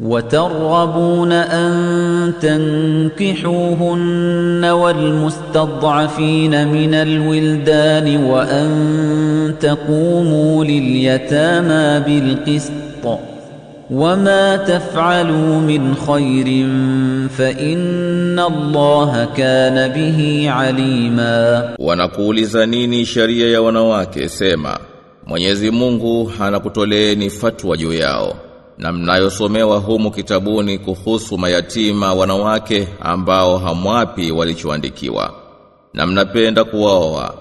وترغبون أن تنكحوهن والمستضعفين من الولدان وأن تقوموا لليتامى بالقسط وما تفعلوا من خير فإن الله كان به عليما. Wanakuuliza nini sheria ya wanawake sema Mwenyezi Mungu anakutoleeni fatwa juu yao na mnayosomewa humu kitabuni kuhusu mayatima wanawake ambao hamwapi walichoandikiwa. Na mnapenda kuwaoa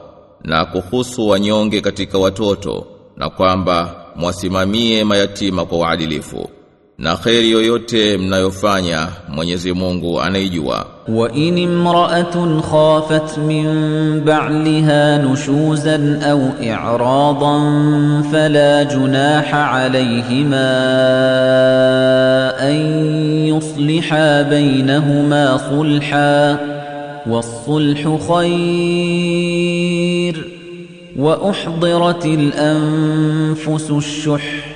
na kuhusu wanyonge katika watoto na kwamba mwasimamie mayatima kwa uadilifu na kheri yoyote mnayofanya Mwenyezi Mungu anaijua وإن امرأة خافت من بعلها نشوزا أو إعراضا فلا جناح عليهما أن يصلحا بينهما صلحا والصلح خير وأحضرت الأنفس الشح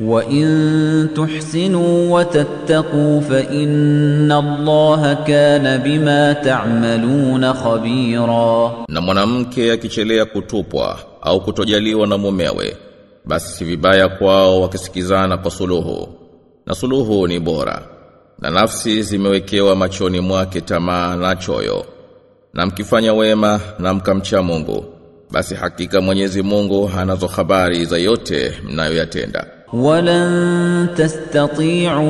وَإِن تُحْسِنُوا وَتَتَّقُوا فَإِنَّ اللَّهَ كَانَ بِمَا تَعْمَلُونَ خَبِيرًا na mwanamke akichelea kutupwa au kutojaliwa na mumewe basi si vibaya kwao wakisikizana kwa suluhu na suluhu ni bora na nafsi zimewekewa machoni mwake tamaa na choyo na mkifanya wema na mkamcha Mungu basi hakika Mwenyezi Mungu anazo habari za yote mnayoyatenda ولن تستطيعوا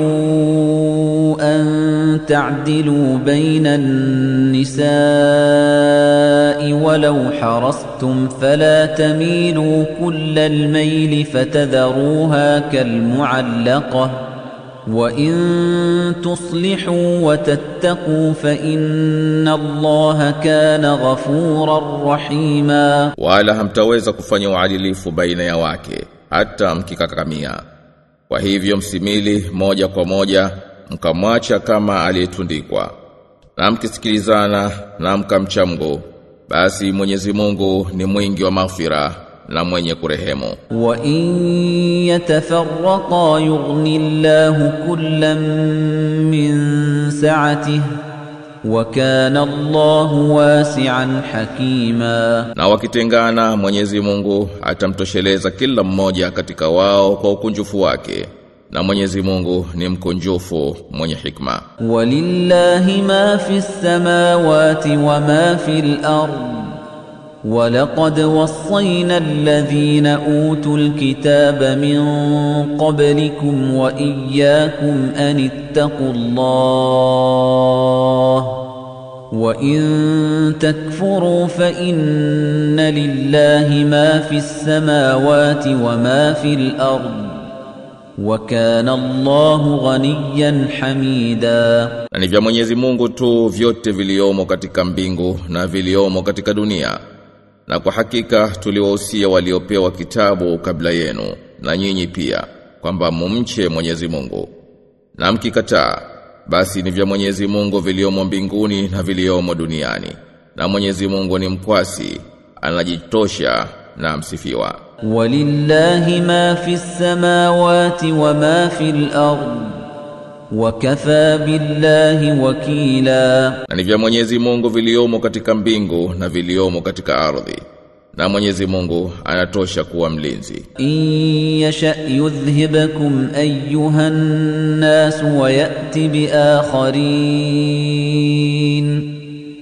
أن تعدلوا بين النساء ولو حرصتم فلا تميلوا كل الميل فتذروها كالمعلقة وإن تصلحوا وتتقوا فإن الله كان غفورا رحيما. wala hamtaweza kufanya uadilifu baina ya wake hata mkikakamia. Kwa hivyo msimili moja kwa moja mkamwacha kama aliyetundikwa. Na mkisikilizana na mkamcha Mungu basi Mwenyezi Mungu ni mwingi wa maghfira na mwenye kurehemu. Wa in yatafarraqa yughni Allahu kullam min sa'atihi. وَكَانَ اللَّهُ وَاسِعًا حَكِيمًا na wakitengana Mwenyezi Mungu atamtosheleza kila mmoja katika wao kwa ukunjufu wake na Mwenyezi Mungu ni mkunjufu mwenye hikma وَلِلَّهِ مَا فِي السَّمَاوَاتِ وَمَا فِي الْأَرْضِ وَلَقَدْ وَصَّيْنَا الَّذِينَ أُوتُوا الْكِتَابَ مِن قَبْلِكُمْ وَإِيَّاكُمْ أَنِ اتَّقُوا اللَّهَ وَإِن تَكْفُرُوا فَإِنَّ لِلَّهِ مَا فِي السَّمَاوَاتِ وَمَا فِي الْأَرْضِ وَكَانَ اللَّهُ غَنِيًّا حَمِيدًا na ni vya Mwenyezi Mungu tu vyote viliomo katika mbingu na viliomo katika dunia na kwa hakika tuliwahusia waliopewa kitabu kabla yenu na nyinyi pia kwamba mumche Mwenyezi Mungu na mkikataa basi ni vya Mwenyezi Mungu viliomo mbinguni na viliomo duniani. Na Mwenyezi Mungu ni mkwasi anajitosha na msifiwa. Walillahi ma fis samawati wa ma fil ard wa kafa billahi wakila. Na ni vya Mwenyezi Mungu viliomo katika mbingu na viliomo katika ardhi na Mwenyezi Mungu anatosha kuwa mlinzi. In yasha yudhhibakum ayyuhan nas wa yati bi akharin.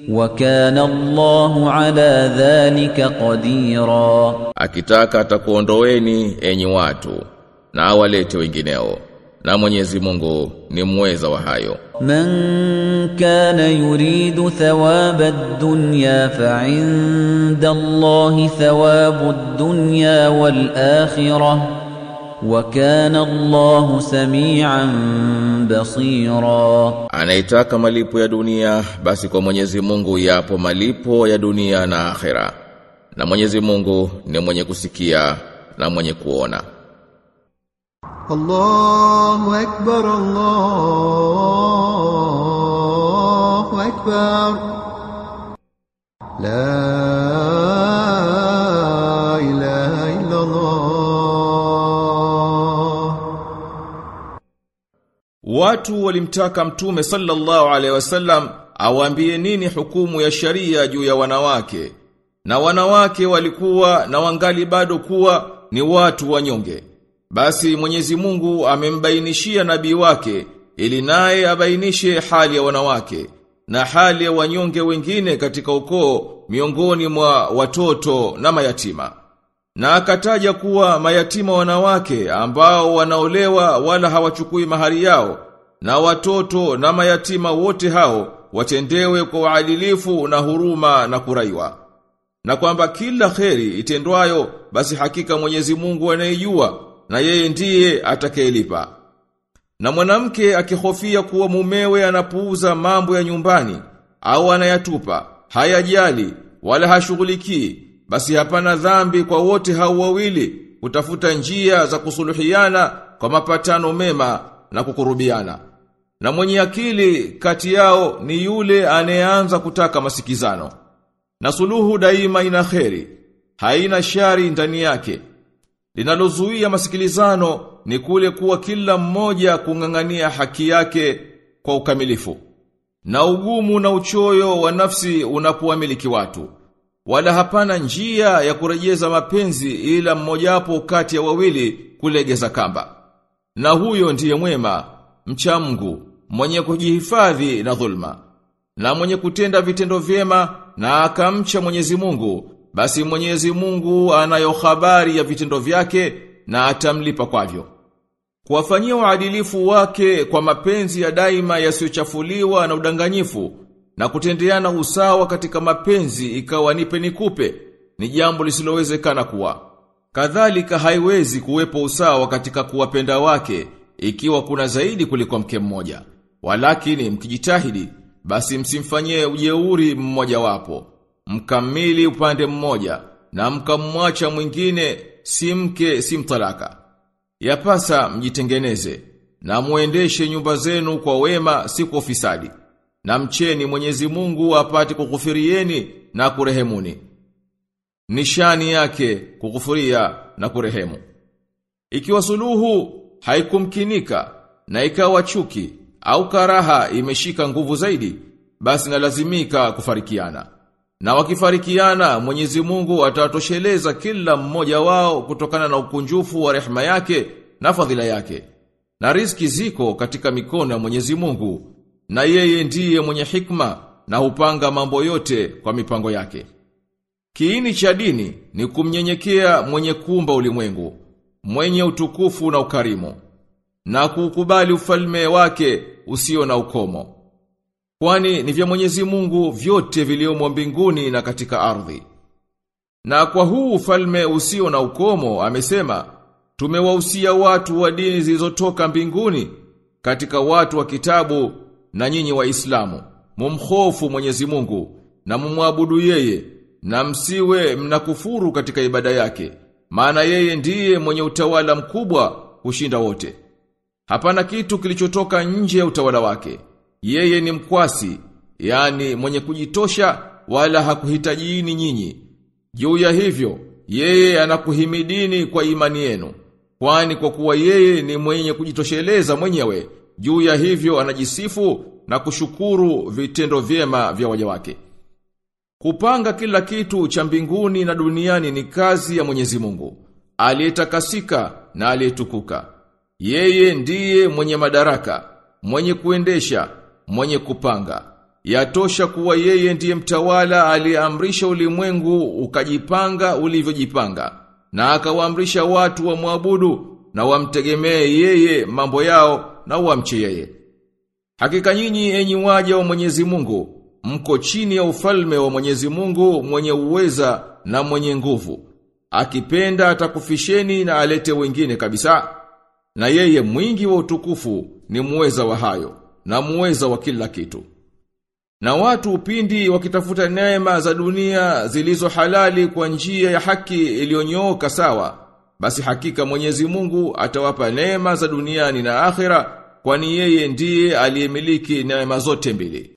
Wa kana Allahu ala dhalika qadira, akitaka atakuondoeni enyi watu na awalete wengineo na Mwenyezi Mungu ni mweza wa hayo. Man kana yuridu thawaba ad-dunya fa inda Allahi thawabu ad-dunya wal akhirah wa kana Allahu samian basira. Anaitaka malipo ya dunia basi kwa Mwenyezi Mungu yapo malipo ya dunia na akhera. Na Mwenyezi Mungu ni mwenye kusikia na mwenye kuona. الله أكبر الله أكبر لا إله إلا الله Watu walimtaka Mtume sallallahu alaihi wasallam awaambie nini hukumu ya sharia juu ya wanawake. Na wanawake walikuwa na wangali bado kuwa ni watu wanyonge. Basi Mwenyezi Mungu amembainishia nabii wake ili naye abainishe hali ya wanawake na hali ya wanyonge wengine katika ukoo miongoni mwa watoto na mayatima. Na akataja kuwa mayatima wanawake ambao wanaolewa wala hawachukui mahari yao na watoto na mayatima wote hao watendewe kwa uadilifu na huruma na kuraiwa. Na kwamba kila kheri itendwayo basi hakika Mwenyezi Mungu anayejua na yeye ndiye atakayelipa. Na mwanamke akihofia kuwa mumewe anapuuza mambo ya nyumbani au anayatupa, hayajali wala hashughulikii, basi hapana dhambi kwa wote hao wawili kutafuta njia za kusuluhiana kwa mapatano mema na kukurubiana. Na mwenye akili kati yao ni yule anayeanza kutaka masikizano. Na suluhu daima ina kheri, haina shari ndani yake. Linalozuia masikilizano ni kule kuwa kila mmoja kung'ang'ania haki yake kwa ukamilifu. Na ugumu na uchoyo wa nafsi unapowamiliki watu. Wala hapana njia ya kurejeza mapenzi ila mmojawapo kati ya wawili kulegeza kamba. Na huyo ndiye mwema, mcha Mungu, mwenye kujihifadhi na dhulma. Na mwenye kutenda vitendo vyema na akamcha Mwenyezi Mungu, basi Mwenyezi Mungu anayo habari ya vitendo vyake na atamlipa kwavyo. Kuwafanyia uadilifu wake kwa mapenzi ya daima yasiyochafuliwa na udanganyifu na kutendeana usawa katika mapenzi ikawa nipe nikupe ni jambo lisilowezekana kuwa. Kadhalika haiwezi kuwepo usawa katika kuwapenda wake ikiwa kuna zaidi kuliko mke mmoja. Walakini mkijitahidi basi msimfanyie ujeuri mmoja wapo. Mkamili upande mmoja na mkamwacha mwingine si mke si mtalaka. Yapasa mjitengeneze na muendeshe nyumba zenu kwa wema si kwa ufisadi. Na mcheni Mwenyezi Mungu apate kukufirieni na kurehemuni. Nishani yake kukufuria na kurehemu. Ikiwa suluhu haikumkinika na ikawa chuki au karaha imeshika nguvu zaidi, basi nalazimika kufarikiana. Na wakifarikiana Mwenyezi Mungu atatosheleza kila mmoja wao kutokana na ukunjufu wa rehema yake na fadhila yake. Na riski ziko katika mikono ya Mwenyezi Mungu, na yeye ndiye mwenye hikma na hupanga mambo yote kwa mipango yake. Kiini cha dini ni kumnyenyekea mwenye kumba ulimwengu, mwenye utukufu na ukarimu, na kukubali ufalme wake usio na ukomo. Kwani ni vya Mwenyezi Mungu vyote viliomo mbinguni na katika ardhi. Na kwa huu ufalme usio na ukomo amesema, tumewahusia watu wa dini zilizotoka mbinguni katika watu wa kitabu na nyinyi waislamu. Mumhofu Mwenyezi Mungu na mumwabudu yeye na msiwe mnakufuru katika ibada yake maana yeye ndiye mwenye utawala mkubwa kushinda wote. Hapana kitu kilichotoka nje ya utawala wake yeye ni mkwasi yani mwenye kujitosha wala hakuhitajiini nyinyi juu ya hivyo yeye anakuhimidini kwa imani yenu kwani kwa kuwa yeye ni mwenye kujitosheleza mwenyewe juu ya hivyo anajisifu na kushukuru vitendo vyema vya waja wake. Kupanga kila kitu cha mbinguni na duniani ni kazi ya Mwenyezi Mungu, aliyetakasika na aliyetukuka. Yeye ndiye mwenye madaraka, mwenye kuendesha, mwenye kupanga. Yatosha kuwa yeye ndiye mtawala aliyeamrisha ulimwengu ukajipanga ulivyojipanga na akawaamrisha watu wa wamwabudu na wamtegemee yeye mambo yao na wamche yeye. Hakika nyinyi enyi waja wa Mwenyezi Mungu, mko chini ya ufalme wa Mwenyezi Mungu mwenye uweza na mwenye nguvu. akipenda atakufisheni na alete wengine kabisa. Na yeye mwingi wa utukufu ni muweza wa hayo na muweza wa kila kitu. Na watu upindi wakitafuta neema za dunia zilizo halali kwa njia ya haki iliyonyooka sawa, basi hakika Mwenyezi Mungu atawapa neema za duniani na akhera, kwani yeye ndiye aliyemiliki neema zote mbili.